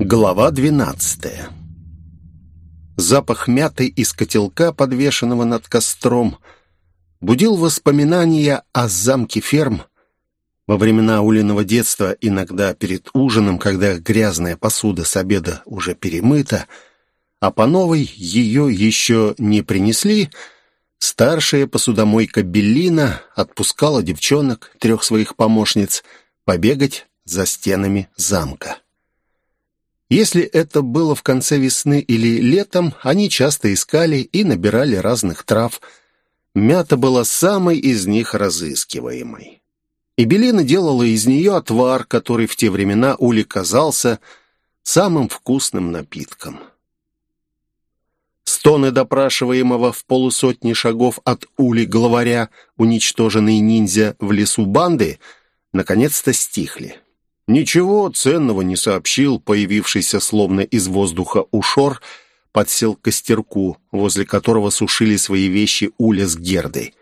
Глава двенадцатая Запах мяты из котелка, подвешенного над костром, будил воспоминания о замке ферм. Во времена Улиного детства, иногда перед ужином, когда грязная посуда с обеда уже перемыта, а по новой ее еще не принесли, старшая посудомойка Беллина отпускала девчонок, трех своих помощниц, побегать за стенами замка. Если это было в конце весны или летом, они часто искали и набирали разных трав. Мята была самой из них разыскиваемой. И Белина делала из нее отвар, который в те времена Ули казался самым вкусным напитком. Стоны допрашиваемого в полусотни шагов от Ули главаря, уничтоженной ниндзя в лесу банды, наконец-то стихли. Ничего ценного не сообщил появившийся словно из воздуха ушор, подсел к костерку, возле которого сушили свои вещи Уля с Гердой.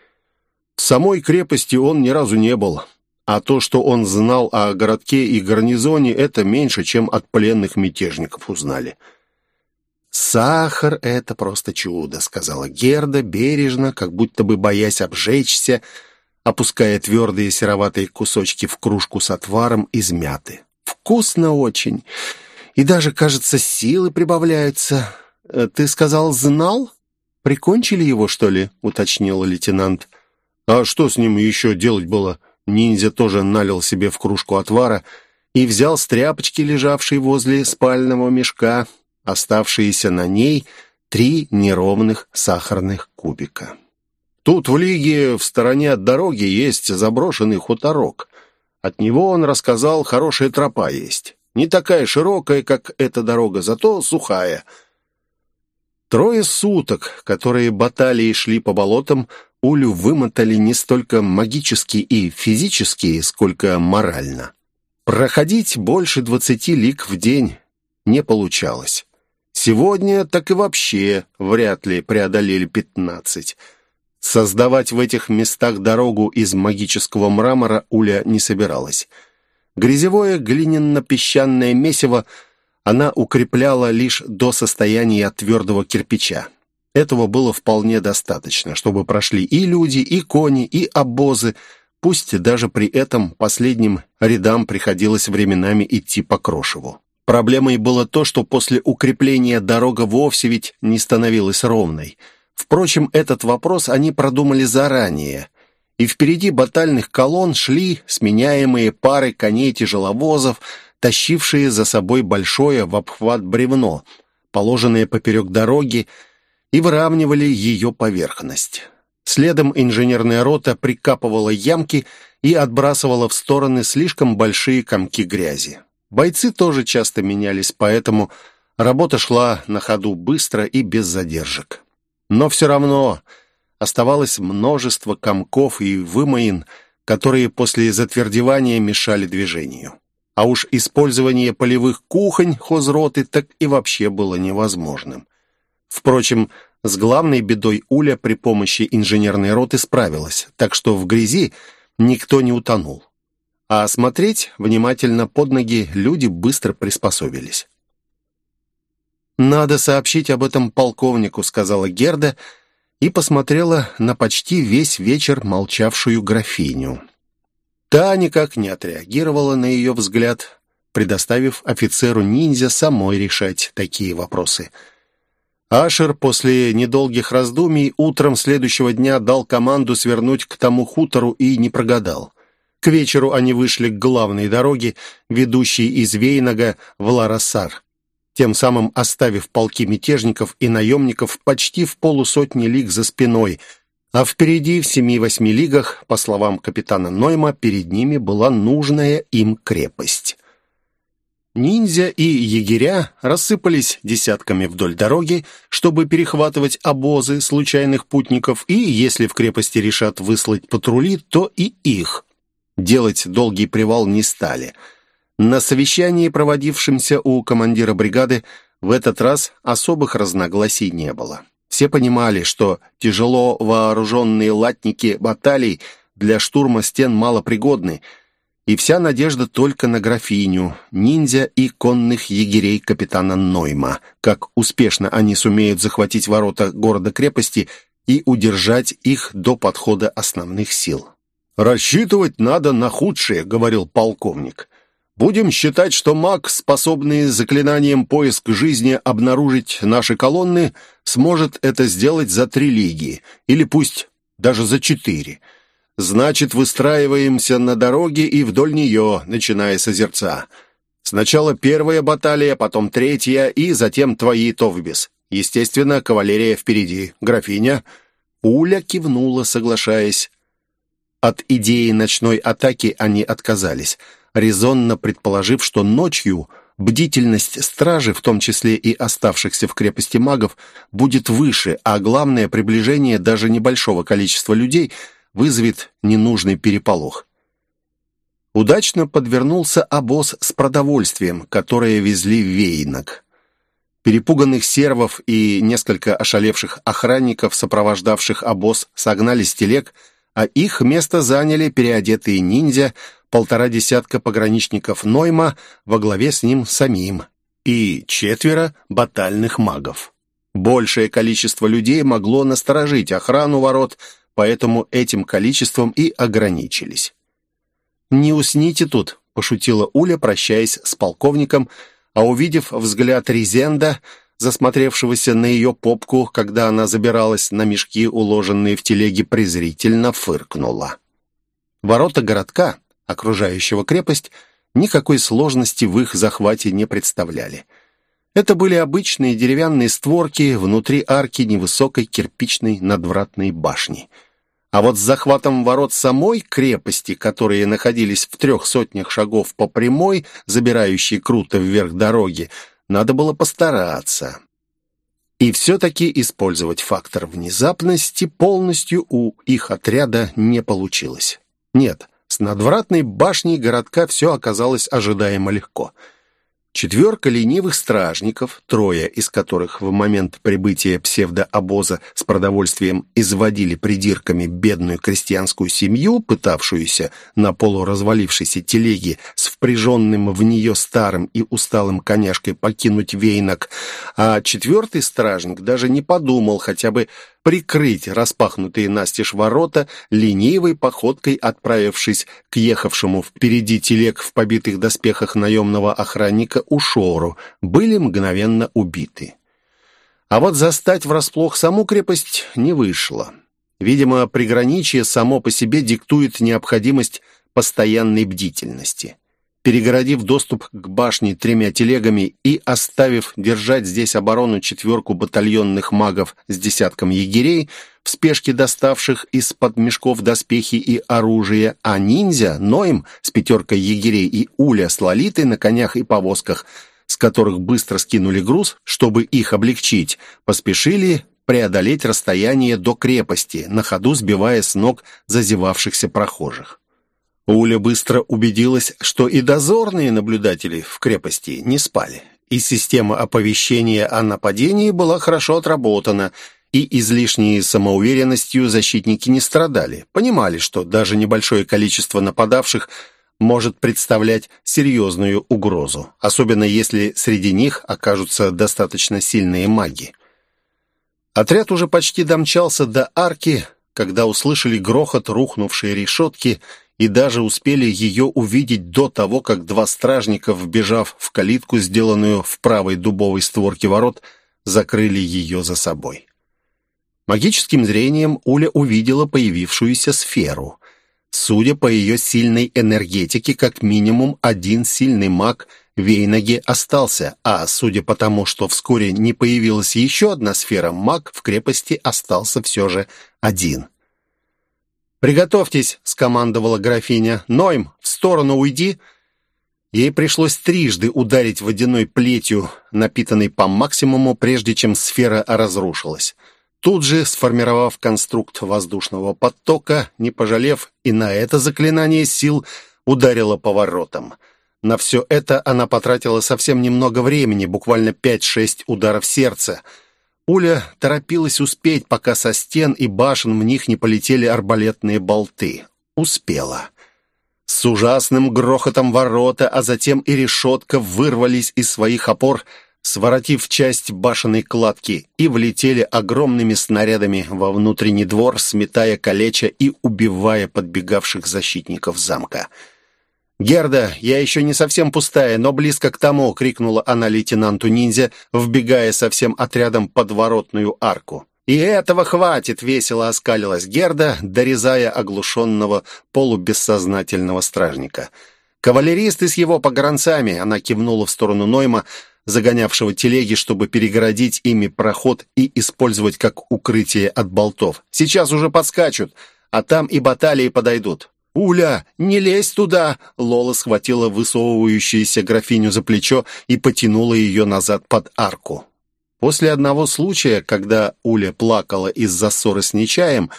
В самой крепости он ни разу не был, а то, что он знал о городке и гарнизоне, это меньше, чем от пленных мятежников узнали. «Сахар — это просто чудо», — сказала Герда бережно, как будто бы боясь обжечься, — опуская твердые сероватые кусочки в кружку с отваром из мяты. «Вкусно очень. И даже, кажется, силы прибавляются. Э, ты сказал, знал? Прикончили его, что ли?» — уточнил лейтенант. «А что с ним еще делать было?» Ниндзя тоже налил себе в кружку отвара и взял с тряпочки, лежавшей возле спального мешка, оставшиеся на ней три неровных сахарных кубика. Тут в Лиге, в стороне от дороги, есть заброшенный хуторок. От него он рассказал, хорошая тропа есть. Не такая широкая, как эта дорога, зато сухая. Трое суток, которые баталии шли по болотам, Улю вымотали не столько магически и физически, сколько морально. Проходить больше двадцати лик в день не получалось. Сегодня так и вообще вряд ли преодолели пятнадцать. Создавать в этих местах дорогу из магического мрамора Уля не собиралась. Грязевое глиняно-песчаное месиво она укрепляла лишь до состояния твердого кирпича. Этого было вполне достаточно, чтобы прошли и люди, и кони, и обозы, пусть даже при этом последним рядам приходилось временами идти по крошеву. Проблемой было то, что после укрепления дорога вовсе ведь не становилась ровной – Впрочем, этот вопрос они продумали заранее, и впереди батальных колонн шли сменяемые пары коней-тяжеловозов, тащившие за собой большое в обхват бревно, положенное поперек дороги, и выравнивали ее поверхность. Следом инженерная рота прикапывала ямки и отбрасывала в стороны слишком большие комки грязи. Бойцы тоже часто менялись, поэтому работа шла на ходу быстро и без задержек. Но все равно оставалось множество комков и вымоин, которые после затвердевания мешали движению. А уж использование полевых кухонь хозроты так и вообще было невозможным. Впрочем, с главной бедой Уля при помощи инженерной роты справилась, так что в грязи никто не утонул. А смотреть внимательно под ноги люди быстро приспособились. «Надо сообщить об этом полковнику», — сказала Герда и посмотрела на почти весь вечер молчавшую графиню. Та никак не отреагировала на ее взгляд, предоставив офицеру-ниндзя самой решать такие вопросы. Ашер после недолгих раздумий утром следующего дня дал команду свернуть к тому хутору и не прогадал. К вечеру они вышли к главной дороге, ведущей из Вейнага в Ларасар тем самым оставив полки мятежников и наемников почти в полусотни лиг за спиной, а впереди в семи-восьми лигах, по словам капитана Нойма, перед ними была нужная им крепость. Ниндзя и егеря рассыпались десятками вдоль дороги, чтобы перехватывать обозы случайных путников, и если в крепости решат выслать патрули, то и их. Делать долгий привал не стали – на совещании, проводившемся у командира бригады, в этот раз особых разногласий не было. Все понимали, что тяжело вооруженные латники баталий для штурма стен малопригодны, И вся надежда только на графиню, ниндзя и конных егерей капитана Нойма, как успешно они сумеют захватить ворота города-крепости и удержать их до подхода основных сил. «Рассчитывать надо на худшее», — говорил полковник. «Будем считать, что маг, способный заклинанием поиск жизни обнаружить наши колонны, сможет это сделать за три лиги, или пусть даже за четыре. Значит, выстраиваемся на дороге и вдоль нее, начиная с озерца. Сначала первая баталия, потом третья, и затем твои, Товбис. Естественно, кавалерия впереди. Графиня?» Уля кивнула, соглашаясь. От идеи ночной атаки они отказались, резонно предположив, что ночью бдительность стражи, в том числе и оставшихся в крепости магов, будет выше, а главное, приближение даже небольшого количества людей вызовет ненужный переполох. Удачно подвернулся обоз с продовольствием, которое везли в Вейнок. Перепуганных сервов и несколько ошалевших охранников, сопровождавших обоз, согнали с телег – а их место заняли переодетые ниндзя, полтора десятка пограничников Нойма во главе с ним самим и четверо батальных магов. Большее количество людей могло насторожить охрану ворот, поэтому этим количеством и ограничились. «Не усните тут», — пошутила Уля, прощаясь с полковником, а увидев взгляд Резенда, засмотревшегося на ее попку, когда она забиралась на мешки, уложенные в телеге, презрительно фыркнула. Ворота городка, окружающего крепость, никакой сложности в их захвате не представляли. Это были обычные деревянные створки внутри арки невысокой кирпичной надвратной башни. А вот с захватом ворот самой крепости, которые находились в трех сотнях шагов по прямой, забирающей круто вверх дороги, надо было постараться. И все-таки использовать фактор внезапности полностью у их отряда не получилось. Нет, с надвратной башней городка все оказалось ожидаемо легко — Четверка ленивых стражников, трое из которых в момент прибытия псевдообоза с продовольствием изводили придирками бедную крестьянскую семью, пытавшуюся на полуразвалившейся телеге с впряженным в нее старым и усталым коняшкой покинуть вейнок, а четвертый стражник даже не подумал хотя бы прикрыть распахнутые настежь ворота, ленивой походкой отправившись к ехавшему впереди телег в побитых доспехах наемного охранника Ушору, были мгновенно убиты. А вот застать врасплох саму крепость не вышло. Видимо, приграничье само по себе диктует необходимость постоянной бдительности перегородив доступ к башне тремя телегами и оставив держать здесь оборону четверку батальонных магов с десятком егерей, в спешке доставших из-под мешков доспехи и оружие, а ниндзя, Ноем с пятеркой егерей и Уля с Лолитой на конях и повозках, с которых быстро скинули груз, чтобы их облегчить, поспешили преодолеть расстояние до крепости, на ходу сбивая с ног зазевавшихся прохожих. Уля быстро убедилась, что и дозорные наблюдатели в крепости не спали, и система оповещения о нападении была хорошо отработана, и излишней самоуверенностью защитники не страдали, понимали, что даже небольшое количество нападавших может представлять серьезную угрозу, особенно если среди них окажутся достаточно сильные маги. Отряд уже почти домчался до арки, когда услышали грохот рухнувшей решетки – и даже успели ее увидеть до того, как два стражника, вбежав в калитку, сделанную в правой дубовой створке ворот, закрыли ее за собой. Магическим зрением Уля увидела появившуюся сферу. Судя по ее сильной энергетике, как минимум один сильный маг в Вейнаге остался, а судя по тому, что вскоре не появилась еще одна сфера, маг в крепости остался все же один. «Приготовьтесь», — скомандовала графиня. «Нойм, в сторону уйди». Ей пришлось трижды ударить водяной плетью, напитанной по максимуму, прежде чем сфера разрушилась. Тут же, сформировав конструкт воздушного потока, не пожалев и на это заклинание сил, ударила поворотом. На все это она потратила совсем немного времени, буквально 5-6 ударов сердца — Уля торопилась успеть, пока со стен и башен в них не полетели арбалетные болты. Успела. С ужасным грохотом ворота, а затем и решетка вырвались из своих опор, своротив часть башенной кладки, и влетели огромными снарядами во внутренний двор, сметая калеча и убивая подбегавших защитников замка. «Герда, я еще не совсем пустая, но близко к тому!» — крикнула она лейтенанту-ниндзя, вбегая со всем отрядом под воротную арку. «И этого хватит!» — весело оскалилась Герда, дорезая оглушенного полубессознательного стражника. «Кавалеристы с его погранцами!» — она кивнула в сторону Нойма, загонявшего телеги, чтобы перегородить ими проход и использовать как укрытие от болтов. «Сейчас уже подскачут, а там и баталии подойдут. «Уля, не лезь туда!» Лола схватила высовывающуюся графиню за плечо и потянула ее назад под арку. После одного случая, когда Уля плакала из-за ссоры с Нечаем,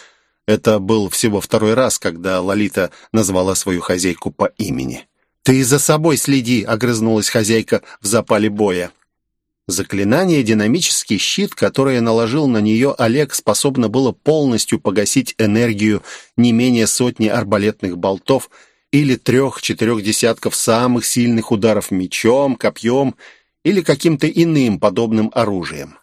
это был всего второй раз, когда Лолита назвала свою хозяйку по имени. «Ты за собой следи!» — огрызнулась хозяйка в запале боя. Заклинание «Динамический щит», которое наложил на нее Олег, способно было полностью погасить энергию не менее сотни арбалетных болтов или трех-четырех десятков самых сильных ударов мечом, копьем или каким-то иным подобным оружием.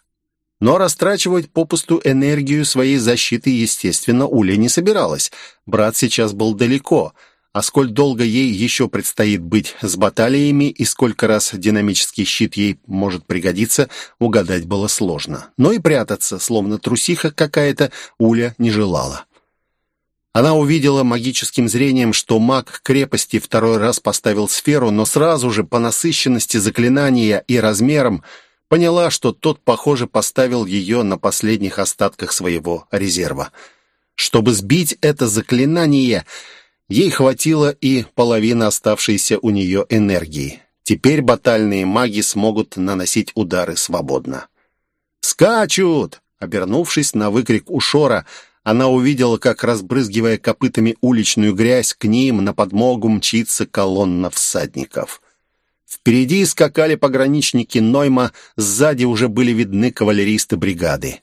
Но растрачивать попусту энергию своей защиты, естественно, Уля не собиралась. Брат сейчас был далеко — а сколь долго ей еще предстоит быть с баталиями и сколько раз динамический щит ей может пригодиться, угадать было сложно. Но и прятаться, словно трусиха какая-то, Уля не желала. Она увидела магическим зрением, что маг крепости второй раз поставил сферу, но сразу же по насыщенности заклинания и размерам поняла, что тот, похоже, поставил ее на последних остатках своего резерва. Чтобы сбить это заклинание, Ей хватило и половины оставшейся у нее энергии. Теперь батальные маги смогут наносить удары свободно. «Скачут!» Обернувшись на выкрик Ушора, она увидела, как, разбрызгивая копытами уличную грязь, к ним на подмогу мчится колонна всадников. Впереди скакали пограничники Нойма, сзади уже были видны кавалеристы бригады.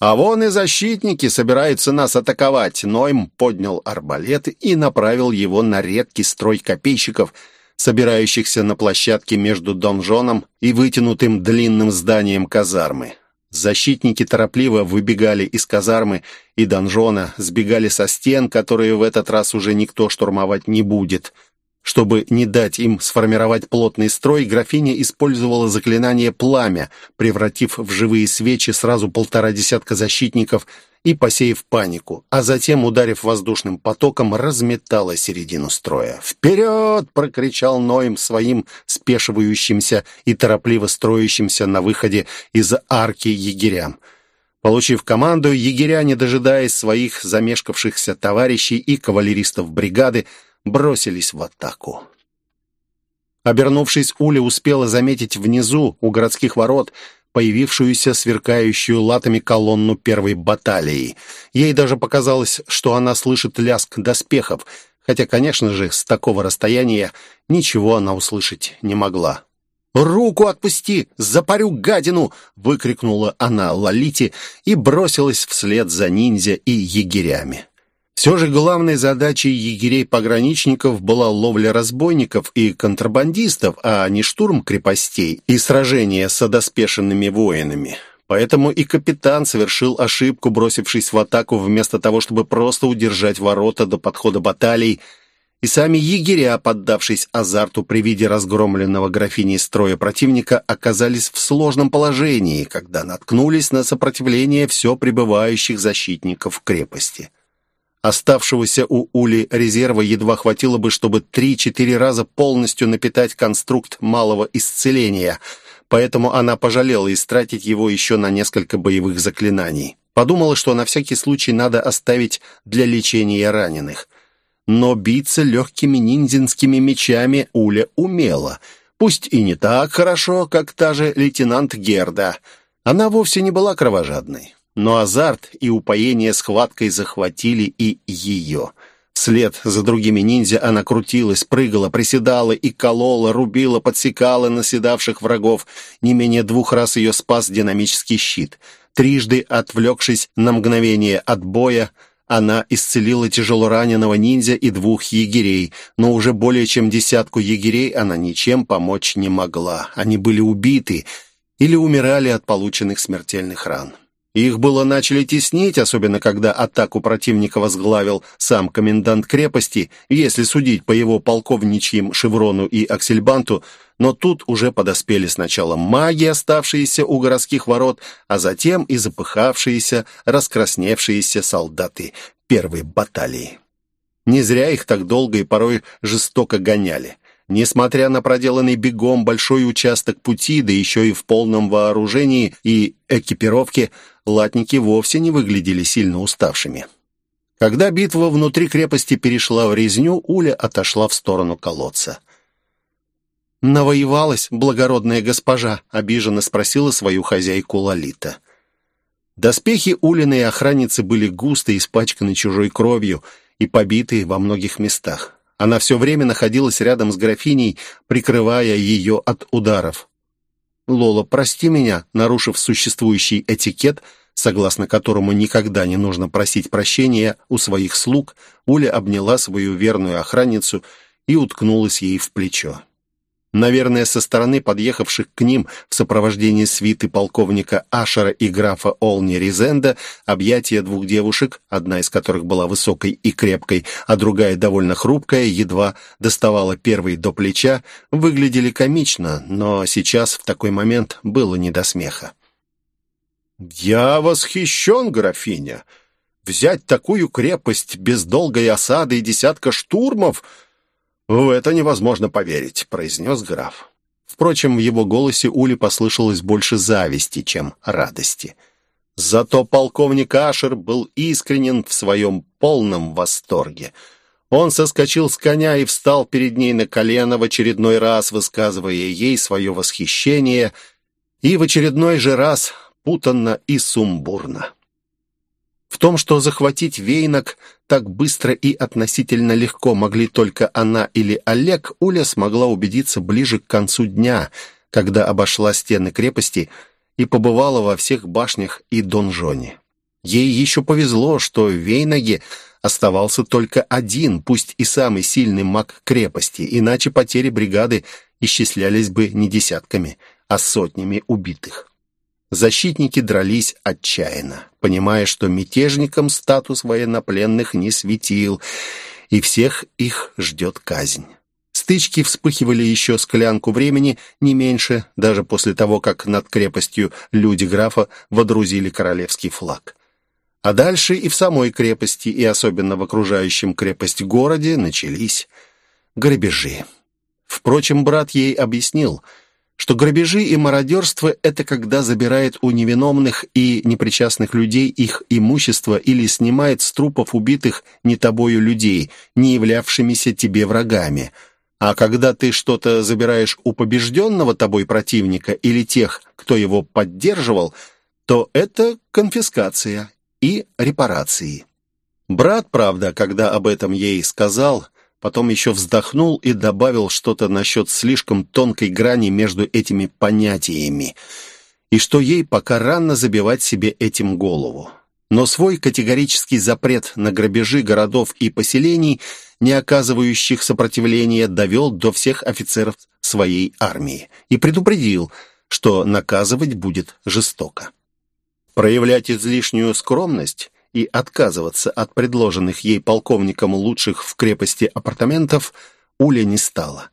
«А вон и защитники собираются нас атаковать!» Нойм поднял арбалет и направил его на редкий строй копейщиков, собирающихся на площадке между донжоном и вытянутым длинным зданием казармы. Защитники торопливо выбегали из казармы и донжона, сбегали со стен, которые в этот раз уже никто штурмовать не будет – чтобы не дать им сформировать плотный строй, графиня использовала заклинание «Пламя», превратив в живые свечи сразу полтора десятка защитников и посеяв панику, а затем, ударив воздушным потоком, разметала середину строя. «Вперед!» — прокричал Ноем своим спешивающимся и торопливо строящимся на выходе из арки егерям. Получив команду, егеря, не дожидаясь своих замешкавшихся товарищей и кавалеристов бригады, бросились в атаку. Обернувшись, Уля успела заметить внизу, у городских ворот, появившуюся сверкающую латами колонну первой баталии. Ей даже показалось, что она слышит лязг доспехов, хотя, конечно же, с такого расстояния ничего она услышать не могла. «Руку отпусти! Запарю гадину!» — выкрикнула она Лолите и бросилась вслед за ниндзя и егерями. Все же главной задачей егерей-пограничников была ловля разбойников и контрабандистов, а не штурм крепостей и сражения с одоспешенными воинами. Поэтому и капитан совершил ошибку, бросившись в атаку вместо того, чтобы просто удержать ворота до подхода баталий, и сами егеря, поддавшись азарту при виде разгромленного графиней строя противника, оказались в сложном положении, когда наткнулись на сопротивление все пребывающих защитников крепости. Оставшегося у Ули резерва едва хватило бы, чтобы три-четыре раза полностью напитать конструкт малого исцеления, поэтому она пожалела истратить его еще на несколько боевых заклинаний. Подумала, что на всякий случай надо оставить для лечения раненых. Но биться легкими ниндзинскими мечами Уля умела, пусть и не так хорошо, как та же лейтенант Герда. Она вовсе не была кровожадной. Но азарт и упоение схваткой захватили и ее. Вслед за другими ниндзя она крутилась, прыгала, приседала и колола, рубила, подсекала наседавших врагов. Не менее двух раз ее спас динамический щит. Трижды, отвлекшись на мгновение от боя, Она исцелила тяжелораненого ниндзя и двух егерей, но уже более чем десятку егерей она ничем помочь не могла. Они были убиты или умирали от полученных смертельных ран. Их было начали теснить, особенно когда атаку противника возглавил сам комендант крепости, если судить по его полковничьим шеврону и аксельбанту, но тут уже подоспели сначала маги, оставшиеся у городских ворот, а затем и запыхавшиеся, раскрасневшиеся солдаты первой баталии. Не зря их так долго и порой жестоко гоняли. Несмотря на проделанный бегом большой участок пути, да еще и в полном вооружении и экипировке, латники вовсе не выглядели сильно уставшими. Когда битва внутри крепости перешла в резню, Уля отошла в сторону колодца. «Навоевалась, благородная госпожа?» — обиженно спросила свою хозяйку Лолита. Доспехи Улиной охранницы были густо испачканы чужой кровью и побиты во многих местах. Она все время находилась рядом с графиней, прикрывая ее от ударов. «Лола, прости меня», нарушив существующий этикет, согласно которому никогда не нужно просить прощения у своих слуг, Уля обняла свою верную охранницу и уткнулась ей в плечо. Наверное, со стороны подъехавших к ним в сопровождении свиты полковника Ашера и графа Олни Ризенда объятия двух девушек, одна из которых была высокой и крепкой, а другая довольно хрупкая, едва доставала первой до плеча, выглядели комично, но сейчас в такой момент было не до смеха. «Я восхищен, графиня! Взять такую крепость без долгой осады и десятка штурмов — «В это невозможно поверить», — произнес граф. Впрочем, в его голосе Ули послышалось больше зависти, чем радости. Зато полковник Ашер был искренен в своем полном восторге. Он соскочил с коня и встал перед ней на колено в очередной раз, высказывая ей свое восхищение, и в очередной же раз путанно и сумбурно. В том, что захватить Вейнок так быстро и относительно легко могли только она или Олег, Уля смогла убедиться ближе к концу дня, когда обошла стены крепости и побывала во всех башнях и донжоне. Ей еще повезло, что в Вейнаге оставался только один, пусть и самый сильный маг крепости, иначе потери бригады исчислялись бы не десятками, а сотнями убитых. Защитники дрались отчаянно, понимая, что мятежникам статус военнопленных не светил, и всех их ждет казнь. Стычки вспыхивали еще склянку времени, не меньше, даже после того, как над крепостью люди графа водрузили королевский флаг. А дальше и в самой крепости, и особенно в окружающем крепость городе начались грабежи. Впрочем, брат ей объяснил – что грабежи и мародерство – это когда забирает у невиновных и непричастных людей их имущество или снимает с трупов убитых не тобою людей, не являвшимися тебе врагами. А когда ты что-то забираешь у побежденного тобой противника или тех, кто его поддерживал, то это конфискация и репарации. Брат, правда, когда об этом ей сказал – Потом еще вздохнул и добавил что-то насчет слишком тонкой грани между этими понятиями, и что ей пока рано забивать себе этим голову. Но свой категорический запрет на грабежи городов и поселений, не оказывающих сопротивления, довел до всех офицеров своей армии и предупредил, что наказывать будет жестоко. Проявлять излишнюю скромность и отказываться от предложенных ей полковником лучших в крепости апартаментов Уля не стала.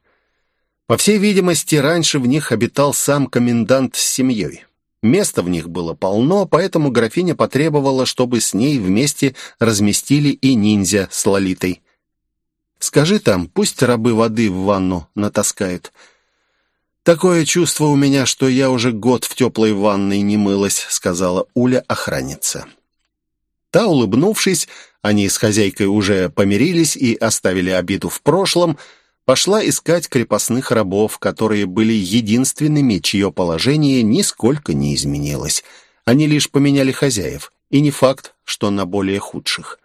По всей видимости, раньше в них обитал сам комендант с семьей. Места в них было полно, поэтому графиня потребовала, чтобы с ней вместе разместили и ниндзя с Лолитой. «Скажи там, пусть рабы воды в ванну натаскают». «Такое чувство у меня, что я уже год в теплой ванной не мылась», — сказала Уля охранница. Та, улыбнувшись, они с хозяйкой уже помирились и оставили обиду в прошлом, пошла искать крепостных рабов, которые были единственными, чье положение нисколько не изменилось. Они лишь поменяли хозяев, и не факт, что на более худших.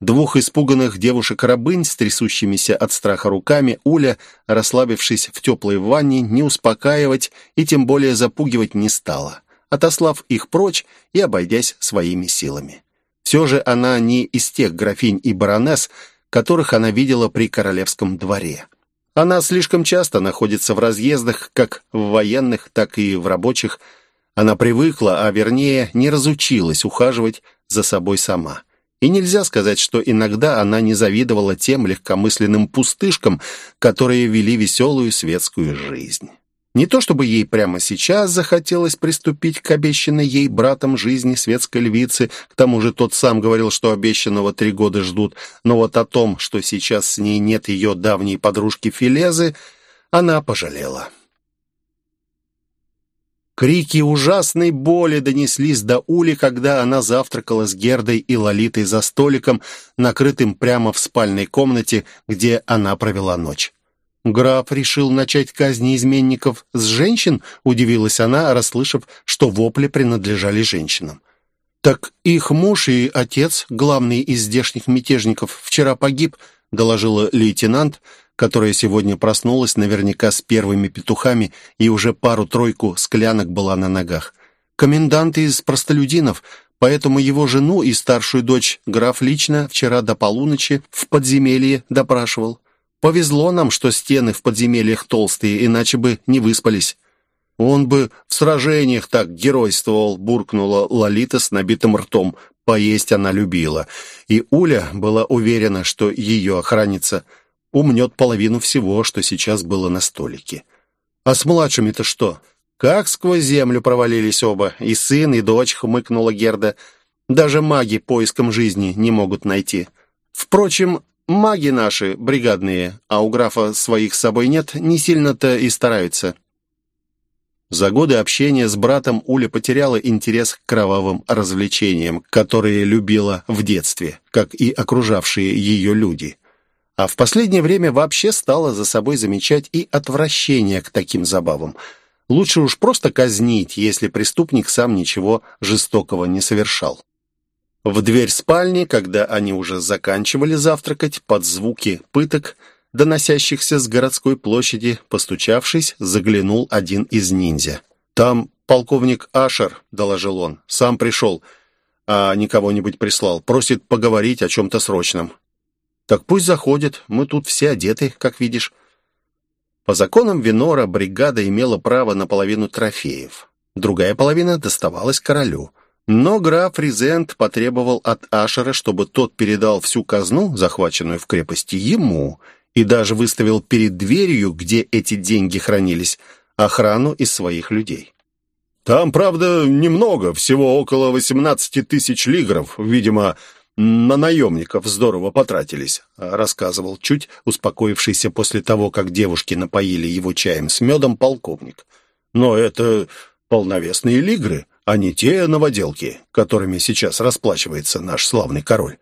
Двух испуганных девушек-рабынь с трясущимися от страха руками Уля, расслабившись в теплой ванне, не успокаивать и тем более запугивать не стала, отослав их прочь и обойдясь своими силами. Все же она не из тех графинь и баронесс, которых она видела при королевском дворе. Она слишком часто находится в разъездах, как в военных, так и в рабочих. Она привыкла, а вернее не разучилась ухаживать за собой сама. И нельзя сказать, что иногда она не завидовала тем легкомысленным пустышкам, которые вели веселую светскую жизнь. Не то чтобы ей прямо сейчас захотелось приступить к обещанной ей братом жизни светской львицы, к тому же тот сам говорил, что обещанного три года ждут, но вот о том, что сейчас с ней нет ее давней подружки Филезы, она пожалела. Крики ужасной боли донеслись до Ули, когда она завтракала с Гердой и Лолитой за столиком, накрытым прямо в спальной комнате, где она провела ночь. «Граф решил начать казни изменников с женщин?» — удивилась она, расслышав, что вопли принадлежали женщинам. «Так их муж и отец, главный из здешних мятежников, вчера погиб», — доложила лейтенант, которая сегодня проснулась наверняка с первыми петухами и уже пару-тройку склянок была на ногах. «Комендант из простолюдинов, поэтому его жену и старшую дочь граф лично вчера до полуночи в подземелье допрашивал. Повезло нам, что стены в подземельях толстые, иначе бы не выспались». «Он бы в сражениях так геройствовал», — буркнула Лолита с набитым ртом. Поесть она любила, и Уля была уверена, что ее охранница — умнет половину всего, что сейчас было на столике. А с младшими-то что? Как сквозь землю провалились оба, и сын, и дочь, хмыкнула Герда. Даже маги поиском жизни не могут найти. Впрочем, маги наши, бригадные, а у графа своих с собой нет, не сильно-то и стараются. За годы общения с братом Уля потеряла интерес к кровавым развлечениям, которые любила в детстве, как и окружавшие ее люди а в последнее время вообще стала за собой замечать и отвращение к таким забавам. Лучше уж просто казнить, если преступник сам ничего жестокого не совершал. В дверь спальни, когда они уже заканчивали завтракать, под звуки пыток, доносящихся с городской площади, постучавшись, заглянул один из ниндзя. «Там полковник Ашер», — доложил он, — «сам пришел, а не кого-нибудь прислал, просит поговорить о чем-то срочном». Так пусть заходит, мы тут все одеты, как видишь. По законам Винора бригада имела право на половину трофеев. Другая половина доставалась королю. Но граф Ризент потребовал от Ашера, чтобы тот передал всю казну, захваченную в крепости, ему, и даже выставил перед дверью, где эти деньги хранились, охрану из своих людей. «Там, правда, немного, всего около 18 тысяч лигров, видимо, на наемников здорово потратились», — рассказывал чуть успокоившийся после того, как девушки напоили его чаем с медом полковник. «Но это полновесные лигры, а не те новоделки, которыми сейчас расплачивается наш славный король».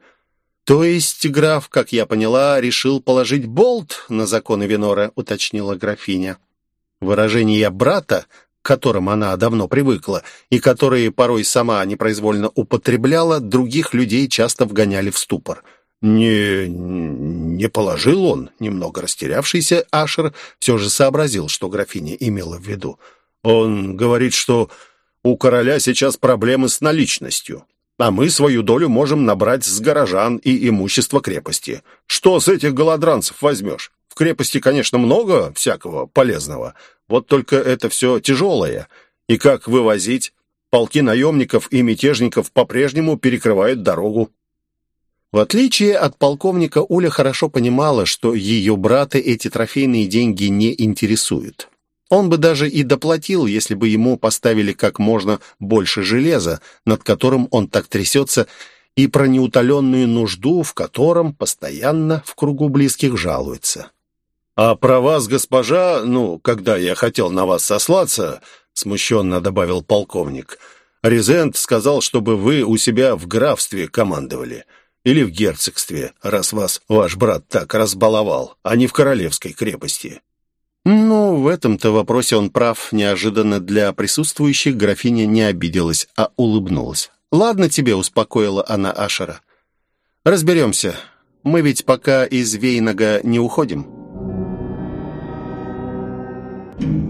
«То есть граф, как я поняла, решил положить болт на законы Винора», — уточнила графиня. Выражение «брата» к которым она давно привыкла, и которые порой сама непроизвольно употребляла, других людей часто вгоняли в ступор. «Не... не положил он?» Немного растерявшийся Ашер все же сообразил, что графиня имела в виду. «Он говорит, что у короля сейчас проблемы с наличностью, а мы свою долю можем набрать с горожан и имущества крепости. Что с этих голодранцев возьмешь? В крепости, конечно, много всякого полезного, вот только это все тяжелое. И как вывозить? Полки наемников и мятежников по-прежнему перекрывают дорогу. В отличие от полковника, Уля хорошо понимала, что ее брата эти трофейные деньги не интересуют. Он бы даже и доплатил, если бы ему поставили как можно больше железа, над которым он так трясется, и про неутоленную нужду, в котором постоянно в кругу близких жалуется. «А про вас, госпожа, ну, когда я хотел на вас сослаться», — смущенно добавил полковник, «Резент сказал, чтобы вы у себя в графстве командовали» или в герцогстве, раз вас ваш брат так разбаловал, а не в королевской крепости». Ну, в этом-то вопросе он прав. Неожиданно для присутствующих графиня не обиделась, а улыбнулась. «Ладно тебе», — успокоила она Ашера. «Разберемся. Мы ведь пока из Вейнага не уходим». Thank you.